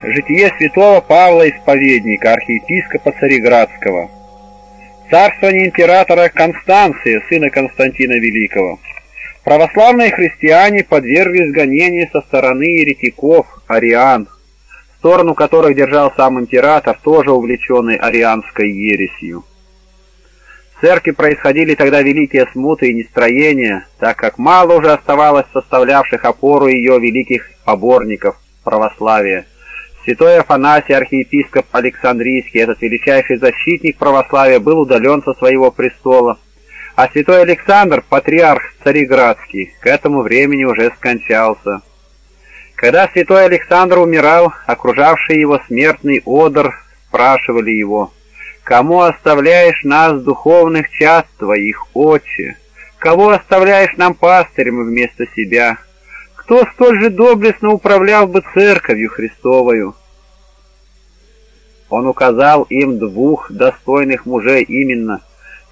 Житие святого Павла Исповедника, архиепископа Цареградского. Царствование императора Констанция, сына Константина Великого. Православные христиане подверглись гонению со стороны еретиков, ариан, сторону которых держал сам император, тоже увлеченный арианской ересью. В церкви происходили тогда великие смуты и нестроения, так как мало уже оставалось составлявших опору ее великих поборников православия – Святой Афанасий, архиепископ Александрийский, этот величайший защитник православия, был удален со своего престола, а святой Александр, патриарх Цареградский, к этому времени уже скончался. Когда святой Александр умирал, окружавший его смертный одр спрашивали его, «Кому оставляешь нас, духовных част твоих, отче? Кого оставляешь нам пастырем вместо себя?» Кто столь же доблестно управлял бы церковью Христовою? Он указал им двух достойных мужей именно,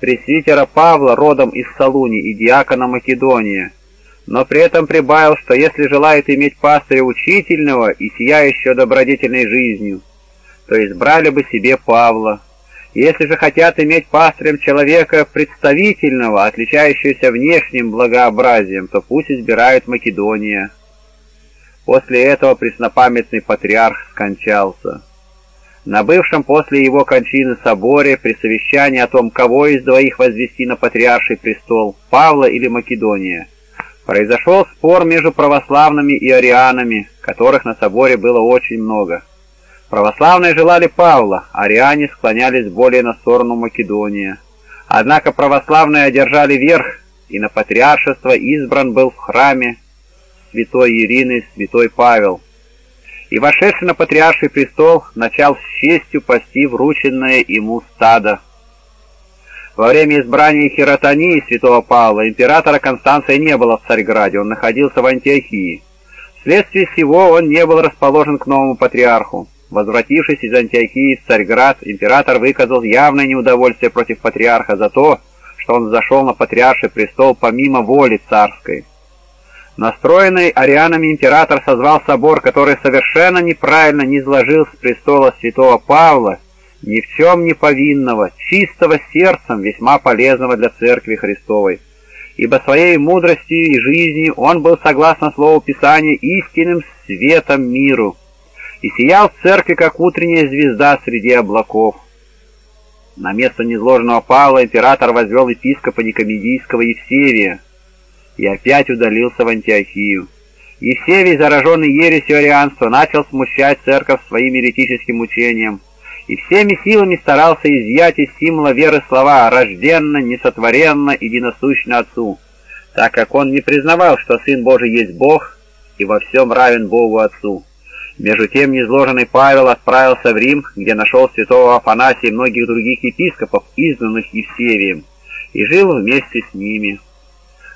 пресвитера Павла, родом из Салуни, и диакона Македония, но при этом прибавил, что если желает иметь пастыря учительного и сияющего добродетельной жизнью, то избрали бы себе Павла, если же хотят иметь пастырем человека представительного, отличающегося внешним благообразием, то пусть избирают Македония. После этого преснопамятный патриарх скончался. На бывшем после его кончины соборе при совещании о том, кого из двоих возвести на патриарший престол, Павла или Македония, произошел спор между православными и арианами, которых на соборе было очень много. Православные желали Павла, ариане склонялись более на сторону Македония. Однако православные одержали верх, и на патриаршество избран был в храме святой Ирины святой Павел. И вошедший на патриарший престол начал с честью пасти врученное ему стадо. Во время избрания хиротонии святого Павла императора Констанция не было в Царьграде, он находился в Антиохии. Вследствие всего он не был расположен к новому патриарху. Возвратившись из Антиохии в Царьград, император выказал явное неудовольствие против патриарха за то, что он зашел на патриарший престол помимо воли царской. Настроенный арианами император созвал собор, который совершенно неправильно не изложил с престола святого Павла, ни в чем не повинного, чистого сердцем, весьма полезного для Церкви Христовой. Ибо своей мудростью и жизнью он был, согласно Слову Писания, истинным светом миру, и сиял в церкви, как утренняя звезда среди облаков. На место незложенного Павла император возвел епископа Никомедийского Евсевия и опять удалился в Антиохию. Евсевий, зараженный ересью арианства, начал смущать церковь своим еретическим учением, и всеми силами старался изъять из символа веры слова «рожденно, несотворенно, единосущно Отцу», так как он не признавал, что Сын Божий есть Бог и во всем равен Богу Отцу. Между тем незложенный Павел отправился в Рим, где нашел святого Афанасия и многих других епископов, изгнанных Евсевием, и жил вместе с ними.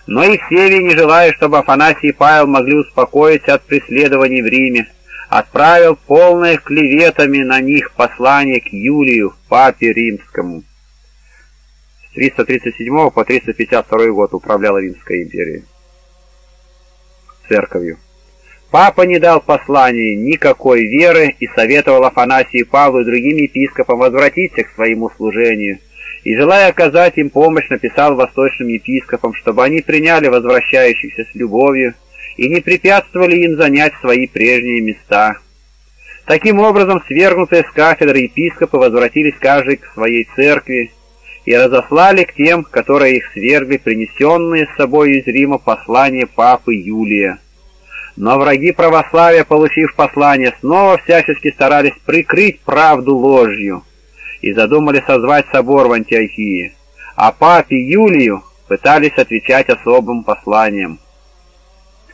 Но Евсевий, не желая, чтобы Афанасий и Павел могли успокоиться от преследований в Риме, отправил полное клеветами на них послание к Юлию, папе римскому. С 337 по 352 год управляла Римская империя церковью. Папа не дал послания никакой веры и советовал Афанасию Павлу и другим епископам возвратиться к своему служению, и, желая оказать им помощь, написал восточным епископам, чтобы они приняли возвращающихся с любовью и не препятствовали им занять свои прежние места. Таким образом, свергнутые с кафедры епископы возвратились каждый к своей церкви и разослали к тем, которые их свергли, принесенные с собой из Рима послание папы Юлия. Но враги православия, получив послание, снова всячески старались прикрыть правду ложью и задумали созвать собор в Антиохии, а папе Юлию пытались отвечать особым посланием.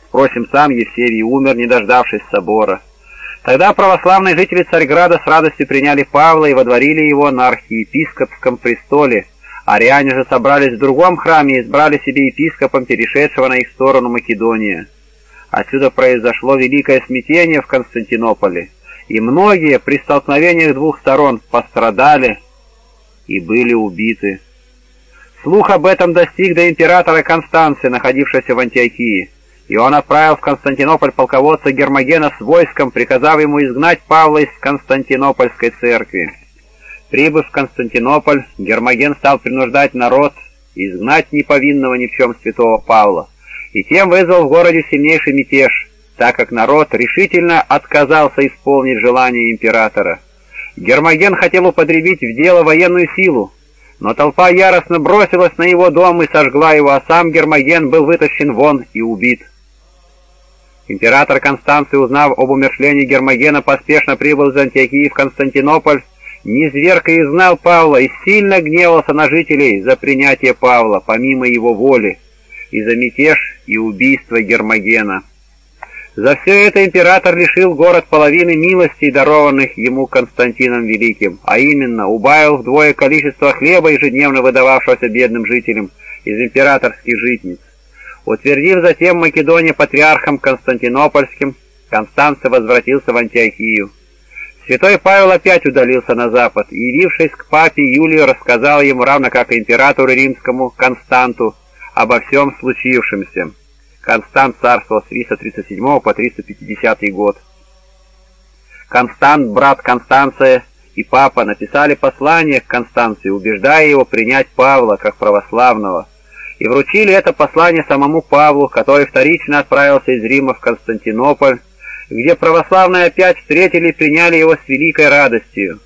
Впрочем, сам Евсевий умер, не дождавшись собора. Тогда православные жители Царьграда с радостью приняли Павла и водворили его на архиепископском престоле. Ариане же собрались в другом храме и избрали себе епископом, перешедшего на их сторону Македония. Отсюда произошло великое смятение в Константинополе, и многие при столкновениях двух сторон пострадали и были убиты. Слух об этом достиг до императора Констанция, находившегося в Антиохии, и он отправил в Константинополь полководца Гермогена с войском, приказав ему изгнать Павла из Константинопольской церкви. Прибыв в Константинополь, Гермоген стал принуждать народ изгнать неповинного ни в чем святого Павла, и тем вызвал в городе сильнейший мятеж, так как народ решительно отказался исполнить желание императора. Гермоген хотел употребить в дело военную силу, но толпа яростно бросилась на его дом и сожгла его, а сам Гермоген был вытащен вон и убит. Император Констанций, узнав об умершлении Гермогена, поспешно прибыл из Антиохии в Константинополь, низверг и изгнал Павла и сильно гневался на жителей за принятие Павла, помимо его воли, и за мятеж и убийство Гермогена. За все это император лишил город половины милостей, дарованных ему Константином Великим, а именно убавил вдвое количество хлеба, ежедневно выдававшегося бедным жителям из императорских житниц. Утвердив затем Македония патриархом Константинопольским, Констанций возвратился в Антиохию. Святой Павел опять удалился на запад и, явившись к папе Юлию, рассказал ему, равно как и императору римскому Константу, обо всем случившемся. Констант царствовал с 337 по 350 год. Констант, брат Констанция и папа написали послание к Констанции, убеждая его принять Павла как православного – и вручили это послание самому Павлу, который вторично отправился из Рима в Константинополь, где православные опять встретили и приняли его с великой радостью.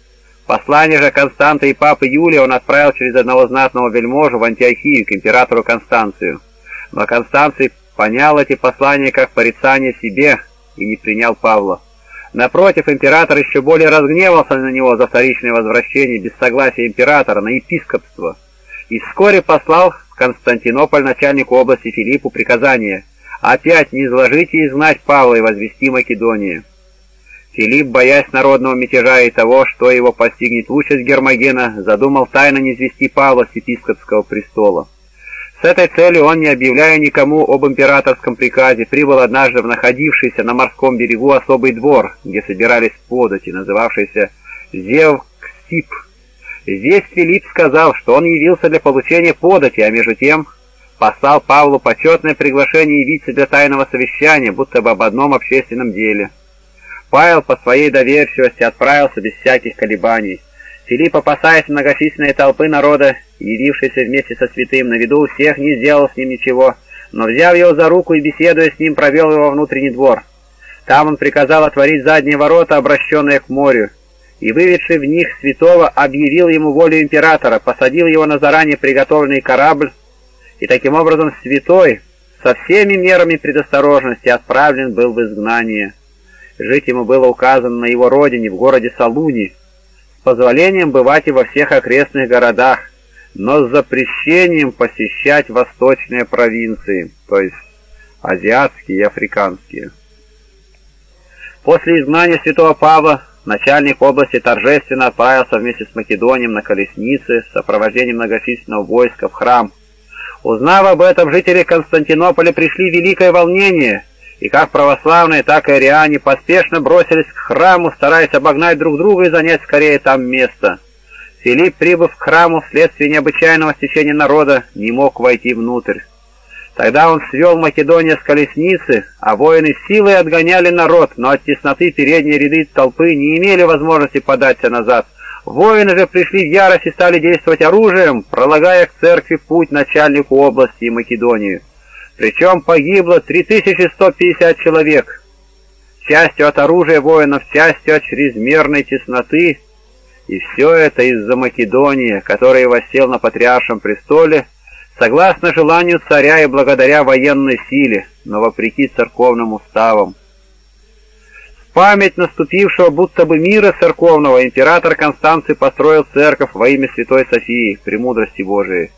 Послание же Константа и папы Юлия он отправил через одного знатного вельможу в Антиохию к императору Констанцию. Но Констанций понял эти послания как порицание себе и не принял Павла. Напротив, император еще более разгневался на него за вторичное возвращение без согласия императора на епископство и вскоре послал Константинополь начальнику области Филиппу приказание опять не изложить и изгнать Павла и возвести Македонию. Филипп, боясь народного мятежа и того, что его постигнет участь Гермогена, задумал тайно не извести Павла с епископского престола. С этой целью он, не объявляя никому об императорском приказе, прибыл однажды в находившийся на морском берегу особый двор, где собирались подати, называвшийся Зевксип, Здесь Филипп сказал, что он явился для получения подати, а между тем послал Павлу почетное приглашение явиться для тайного совещания, будто бы об одном общественном деле. Павел по своей доверчивости отправился без всяких колебаний. Филипп, опасаясь многочисленной толпы народа, явившейся вместе со святым, на виду у всех не сделал с ним ничего, но, взяв его за руку и беседуя с ним, провел его внутренний двор. Там он приказал отворить задние ворота, обращенные к морю, и, выведший в них святого, объявил ему волю императора, посадил его на заранее приготовленный корабль, и таким образом святой со всеми мерами предосторожности отправлен был в изгнание. Жить ему было указано на его родине, в городе Салуни, с позволением бывать и во всех окрестных городах, но с запрещением посещать восточные провинции, то есть азиатские и африканские. После изгнания святого Павла начальник области торжественно отправился вместе с Македонием на колеснице в сопровождении многочисленного войска в храм. Узнав об этом, жители Константинополя пришли в великое волнение, и как православные, так и ариане поспешно бросились к храму, стараясь обогнать друг друга и занять скорее там место. Филипп, прибыв к храму вследствие необычайного стечения народа, не мог войти внутрь. Тогда он свел Македония с колесницы, а воины силой отгоняли народ, но от тесноты передние ряды толпы не имели возможности податься назад. Воины же пришли в ярость и стали действовать оружием, пролагая к церкви путь начальнику области и Македонии. Причем погибло 3150 человек. Частью от оружия воинов, частью от чрезмерной тесноты. И все это из-за Македонии, который воссел на патриаршем престоле, согласно желанию царя и благодаря военной силе, но вопреки церковным уставам. В память наступившего будто бы мира церковного император Констанций построил церковь во имя Святой Софии, премудрости Божией,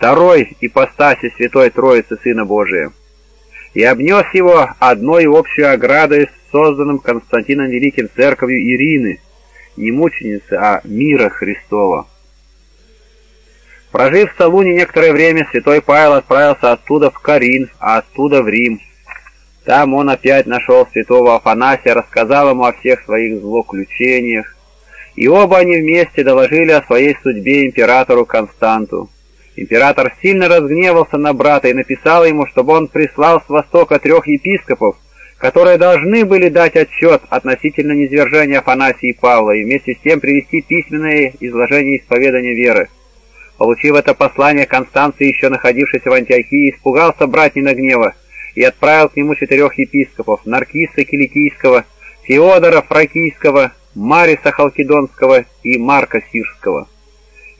второй ипостаси Святой Троицы Сына Божия, и обнес его одной общей оградой с созданным Константином Великим церковью Ирины, не мученицы, а мира Христова. Прожив в Салуне некоторое время, святой Павел отправился оттуда в Карин, а оттуда в Рим. Там он опять нашел святого Афанасия, рассказал ему о всех своих злоключениях, и оба они вместе доложили о своей судьбе императору Константу. Император сильно разгневался на брата и написал ему, чтобы он прислал с востока трех епископов, которые должны были дать отчет относительно низвержения Афанасия и Павла и вместе с тем привести письменное изложение исповедания веры. Получив это послание, Констанций, еще находившийся в Антиохии, испугался братнина гнева и отправил к нему четырех епископов – Наркиса Киликийского, Феодора Фракийского, Мариса Халкидонского и Марка Сирского.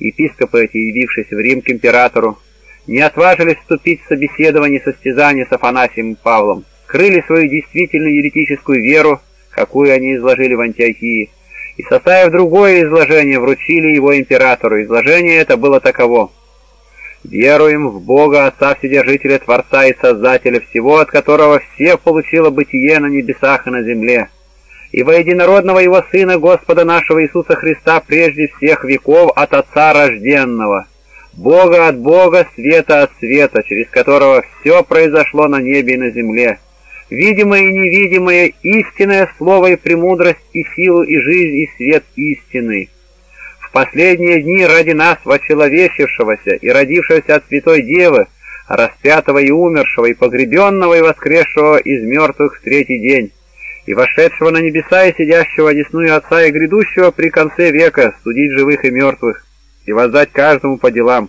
Епископы эти, явившись в Рим к императору, не отважились вступить в собеседование и состязание с Афанасием и Павлом, скрыли свою действительную еретическую веру, какую они изложили в Антиохии, и, составив другое изложение, вручили его императору. Изложение это было таково. «Веруем в Бога, Отца Вседержителя, Творца и Создателя всего, от которого все получило бытие на небесах и на земле, и во единородного Его Сына, Господа нашего Иисуса Христа, прежде всех веков от Отца рожденного, Бога от Бога, света от света, через которого все произошло на небе и на земле» видимое и невидимое, истинное слово и премудрость, и силу, и жизнь, и свет истины. В последние дни ради нас, вочеловечившегося и родившегося от Святой Девы, распятого и умершего, и погребенного, и воскресшего из мертвых в третий день, и вошедшего на небеса, и сидящего одесную Отца, и грядущего при конце века судить живых и мертвых, и воздать каждому по делам.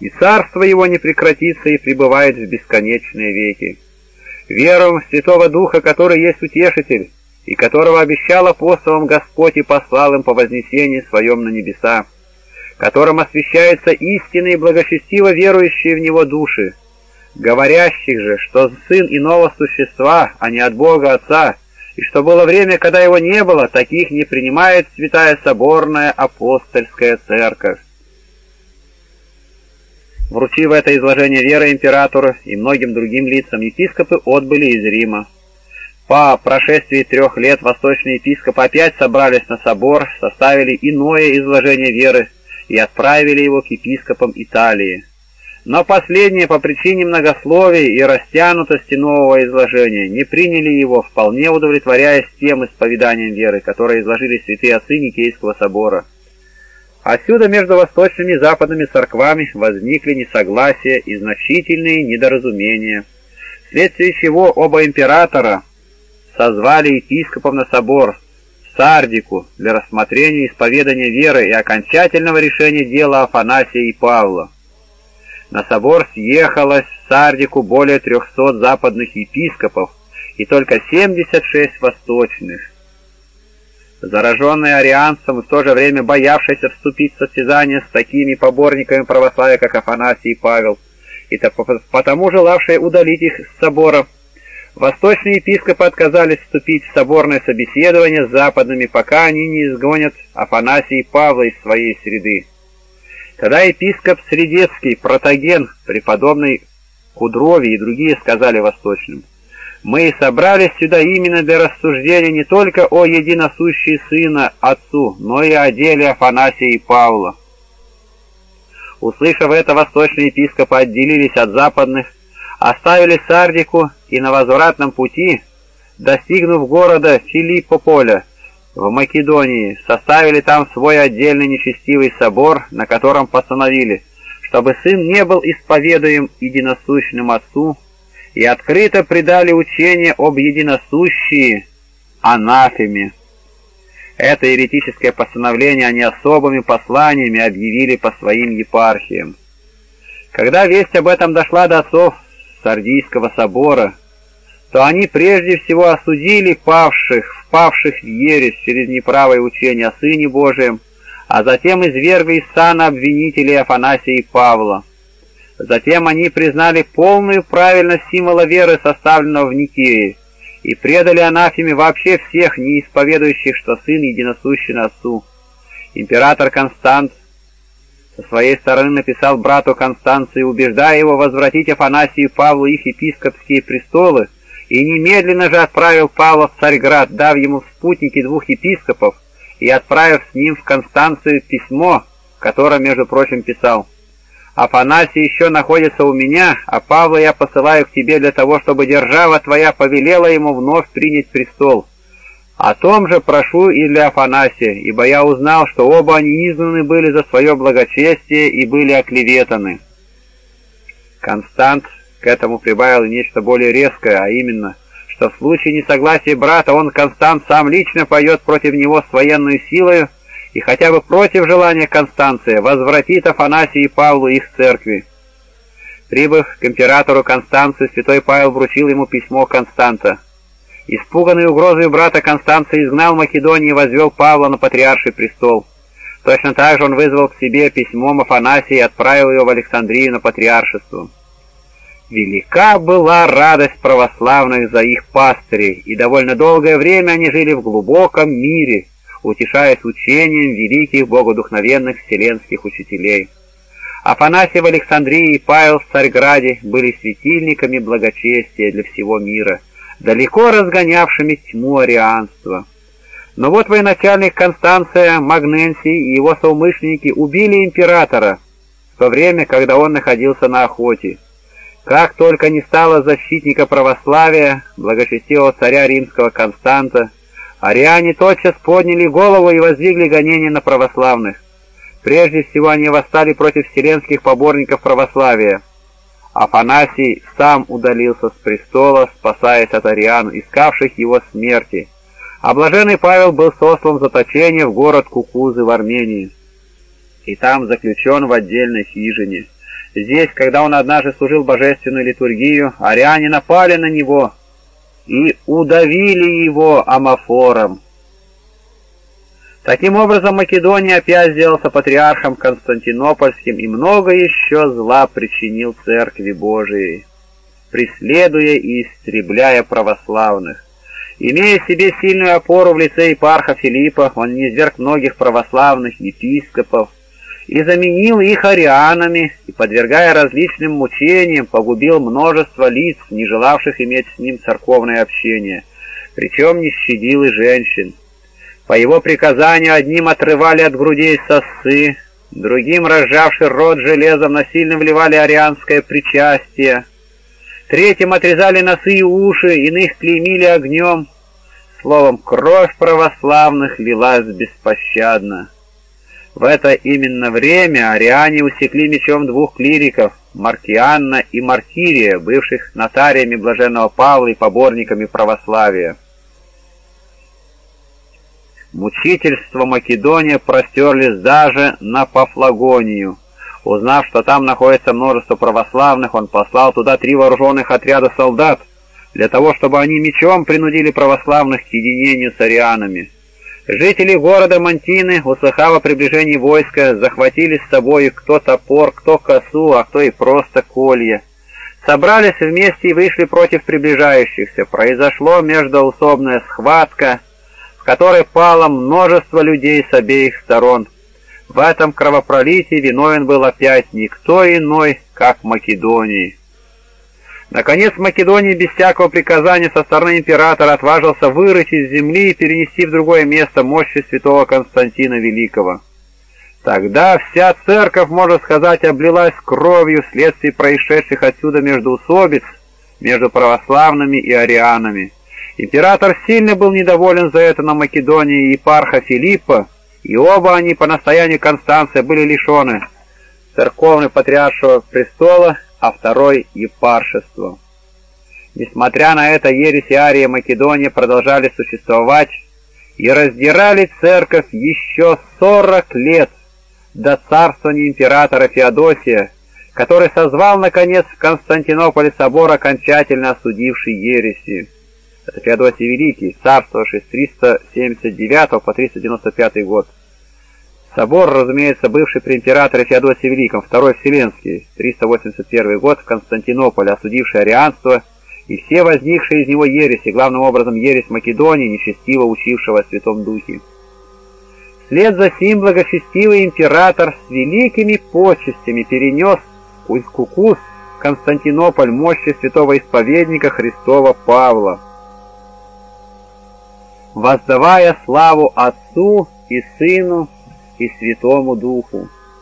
И царство его не прекратится и пребывает в бесконечные веки веруем в Святого Духа, который есть Утешитель, и которого обещал апостолам Господь и послал им по вознесении своем на небеса, которым освящается истинно и благочестиво верующие в Него души, говорящих же, что Сын иного существа, а не от Бога Отца, и что было время, когда Его не было, таких не принимает Святая Соборная Апостольская Церковь. Вручив это изложение веры императору и многим другим лицам, епископы отбыли из Рима. По прошествии трех лет восточные епископы опять собрались на собор, составили иное изложение веры и отправили его к епископам Италии. Но последние по причине многословий и растянутости нового изложения не приняли его, вполне удовлетворяясь тем исповеданием веры, которое изложили святые отцы Никейского собора. Отсюда между восточными и западными церквами возникли несогласия и значительные недоразумения, вследствие чего оба императора созвали епископов на собор Сардику для рассмотрения исповедания веры и окончательного решения дела Афанасия и Павла. На собор съехалось в Сардику более 300 западных епископов и только 76 восточных. Зараженный арианцем в то же время боявшийся вступить в состязание с такими поборниками православия, как Афанасий и Павел, и потому желавшие удалить их с собора, восточные епископы отказались вступить в соборное собеседование с западными, пока они не изгонят Афанасия и Павла из своей среды. Тогда епископ Средецкий, протоген, преподобный Кудрови и другие сказали восточным – мы собрались сюда именно для рассуждения не только о единосущей Сына Отцу, но и о деле Афанасия и Павла. Услышав это, восточные епископы отделились от западных, оставили Сардику и на возвратном пути, достигнув города Филиппополя в Македонии, составили там свой отдельный нечестивый собор, на котором постановили, чтобы сын не был исповедуем единосущным Отцу, и открыто предали учение об единосущии анафеме. Это еретическое постановление они особыми посланиями объявили по своим епархиям. Когда весть об этом дошла до отцов Сардийского собора, то они прежде всего осудили павших, впавших в ересь через неправое учение о Сыне Божием, а затем извергли из сана обвинителей Афанасия и Павла. Затем они признали полную правильность символа веры, составленного в Никее, и предали анафеме вообще всех, не исповедующих, что Сын единосущен Отцу. Император Констант со своей стороны написал брату Констанции, убеждая его возвратить Афанасию и Павлу их епископские престолы, и немедленно же отправил Павла в Царьград, дав ему в спутники двух епископов и отправив с ним в Констанцию письмо, в котором, между прочим, писал Афанасий еще находится у меня, а Павла я посылаю к тебе для того, чтобы держава твоя повелела ему вновь принять престол. О том же прошу и для Афанасия, ибо я узнал, что оба они изгнаны были за свое благочестие и были оклеветаны». Констант к этому прибавил нечто более резкое, а именно, что в случае несогласия брата он, Констант, сам лично пойдет против него с военной силой и хотя бы против желания Констанция возвратит Афанасию и Павлу их церкви. Прибыв к императору Констанцию, святой Павел вручил ему письмо Константа. Испуганный угрозой брата Констанция изгнал Македонию и возвел Павла на патриарший престол. Точно так же он вызвал к себе письмом Афанасия и отправил его в Александрию на патриаршество. Велика была радость православных за их пастырей, и довольно долгое время они жили в глубоком мире, утешаясь учением великих богодухновенных вселенских учителей. Афанасий в Александрии и Павел в Царьграде были светильниками благочестия для всего мира, далеко разгонявшими тьму арианства. Но вот военачальник Констанция Магненсий и его соумышленники убили императора в то время, когда он находился на охоте. Как только не стало защитника православия, благочестивого царя римского Константа, Ариане тотчас подняли голову и воздвигли гонения на православных. Прежде всего они восстали против вселенских поборников православия. Афанасий сам удалился с престола, спасаясь от ариан, искавших его смерти. А блаженный Павел был сослан в заточение в город Кукузы в Армении. И там заключен в отдельной хижине. Здесь, когда он однажды служил божественную литургию, ариане напали на него, и удавили его амофором. Таким образом, Македония опять сделался патриархом Константинопольским и много еще зла причинил Церкви Божией, преследуя и истребляя православных. Имея себе сильную опору в лице епарха Филиппа, он низверг многих православных епископов, и заменил их арианами, и, подвергая различным мучениям, погубил множество лиц, не желавших иметь с ним церковное общение, причем не щадил и женщин. По его приказанию одним отрывали от грудей сосы, другим, разжавший рот железом, насильно вливали арианское причастие, третьим отрезали носы и уши, иных клеймили огнем. Словом, кровь православных лилась беспощадно. В это именно время ариане усекли мечом двух клириков, Маркианна и Мартирия, бывших нотариями блаженного Павла и поборниками православия. Мучительство Македония простерлись даже на Пафлагонию. Узнав, что там находится множество православных, он послал туда три вооруженных отряда солдат, для того, чтобы они мечом принудили православных к единению с арианами. Жители города Мантины, услыхав о приближении войска, захватили с собой кто топор, кто косу, а кто и просто колья. Собрались вместе и вышли против приближающихся. Произошло междоусобная схватка, в которой пало множество людей с обеих сторон. В этом кровопролитии виновен был опять никто иной, как Македоний. Наконец, Македония без всякого приказания со стороны императора отважился вырыть из земли и перенести в другое место мощи святого Константина Великого. Тогда вся церковь, можно сказать, облилась кровью вследствие происшедших отсюда междоусобиц между православными и арианами. Император сильно был недоволен за это на Македонии епарха Филиппа, и оба они по настоянию Констанция были лишены церковной патриаршего престола а второй — епаршество. Несмотря на это, ересь и Ария Македония продолжали существовать и раздирали церковь еще сорок лет до царствования императора Феодосия, который созвал, наконец, в Константинополе собор, окончательно осудивший ереси. Это Феодосий Великий, царствовавший с 379 по 395 год. Собор, разумеется, бывший при императоре Феодосии Великом, Второй Вселенский, 381 год в Константинополе, осудивший арианство и все возникшие из него ереси, главным образом ересь Македонии, нечестиво учившего о Святом Духе. Вслед за сим благочестивый император с великими почестями перенес из Кукус Константинополь мощи святого исповедника Христова Павла, воздавая славу Отцу и Сыну и Святому Духу.